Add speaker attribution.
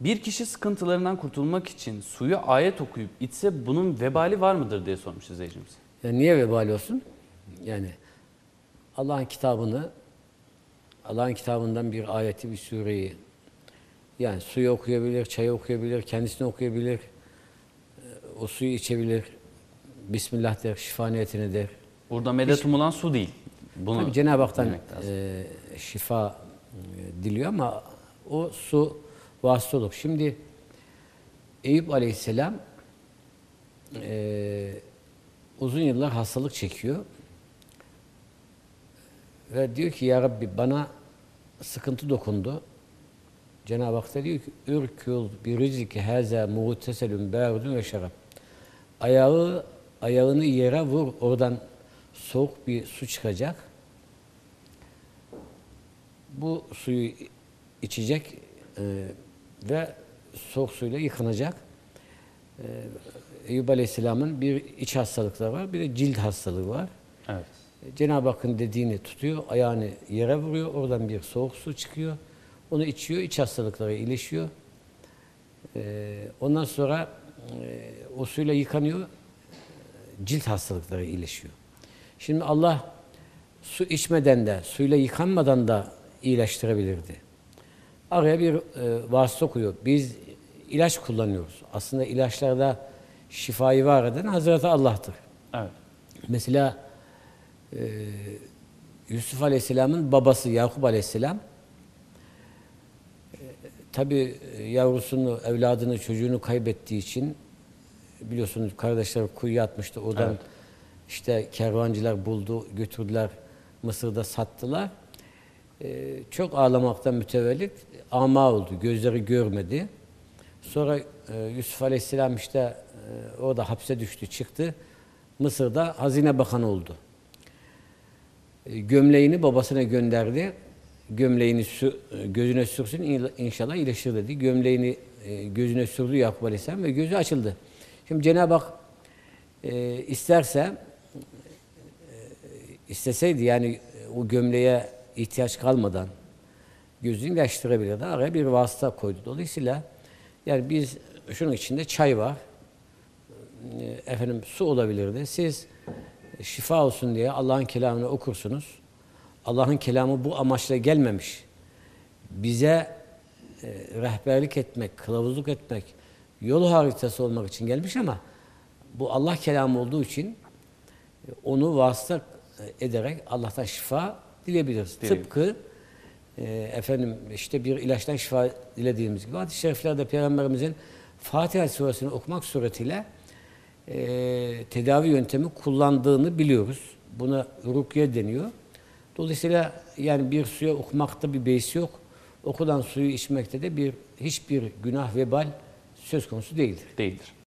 Speaker 1: Bir kişi sıkıntılarından kurtulmak için suyu ayet okuyup içse bunun vebali var mıdır diye sormuş izleyicimiz.
Speaker 2: Yani niye vebal olsun? Yani Allah'ın kitabını, Allah'ın kitabından bir ayeti, bir sureyi, yani suyu okuyabilir, çayı okuyabilir, kendisini okuyabilir, o suyu içebilir, Bismillah der, şifa niyetine der.
Speaker 1: Burada medet umulan su değil. Bunu
Speaker 2: Tabii Cenab-ı Hak'tan e, şifa e, diliyor ama o su vasıta olur. Şimdi Eyüp Aleyhisselam e, uzun yıllar hastalık çekiyor. Ve diyor ki ya Rabbi bana sıkıntı dokundu. Cenab-ı Hak da diyor ki ürkül bir rizki haza muhteselun bârdun ve şarap. Ayağı ayağını yere vur oradan soğuk bir su çıkacak. Bu suyu içecek e, ve soğuk suyla yıkanacak. E, Eyüp Aleyhisselam'ın bir iç hastalıkları var, bir de cilt hastalığı var.
Speaker 1: Evet.
Speaker 2: Cenab-ı Hakk'ın dediğini tutuyor, ayağını yere vuruyor, oradan bir soğuk su çıkıyor. Onu içiyor, iç hastalıkları iyileşiyor. Ee, ondan sonra e, o suyla yıkanıyor, cilt hastalıkları iyileşiyor. Şimdi Allah su içmeden de, suyla yıkanmadan da iyileştirebilirdi. Araya bir e, vasıta koyuyor. Biz ilaç kullanıyoruz. Aslında ilaçlarda şifayı var eden Hazreti Allah'tır.
Speaker 1: Evet.
Speaker 2: Mesela e, Yusuf Aleyhisselam'ın babası Yakup Aleyhisselam tabi yavrusunu, evladını, çocuğunu kaybettiği için biliyorsunuz kardeşler kuyuya atmıştı. Oradan
Speaker 1: Evet.
Speaker 2: işte kervancılar buldu, götürdüler, Mısır'da sattılar. E, çok ağlamaktan mütevellit ama oldu, gözleri görmedi. Sonra e, Yusuf Aleyhisselam işte e, orada hapse düştü, çıktı. Mısır'da hazine bakanı oldu. E, gömleğini babasına gönderdi. Gömleğini sü- e, gözüne sürsün in- inşallah iyileşir dedi. Gömleğini gözüne sürdü Yakup Aleyhisselam ve gözü açıldı. Şimdi Cenab-ı Hak e, isterse e, isteseydi yani o gömleğe ihtiyaç kalmadan gözünü iyileştirebilirdi. Araya bir vasıta koydu. Dolayısıyla yani biz şunun içinde çay var. E, efendim su olabilirdi. Siz şifa olsun diye Allah'ın kelamını okursunuz. Allah'ın kelamı bu amaçla gelmemiş. Bize e, rehberlik etmek, kılavuzluk etmek, yol haritası olmak için gelmiş ama bu Allah kelamı olduğu için onu vasıta e, ederek Allah'tan şifa dileyebiliriz.
Speaker 1: Dileyebiliriz.
Speaker 2: Tıpkı e, efendim işte bir ilaçtan şifa dilediğimiz gibi hadis-i şeriflerde Peygamberimizin Fatiha suresini okumak suretiyle e, tedavi yöntemi kullandığını biliyoruz. Buna rukiye deniyor. Dolayısıyla yani bir suya okumakta bir beis yok. Okudan suyu içmekte de bir hiçbir günah vebal söz konusu değildir.
Speaker 1: Değildir.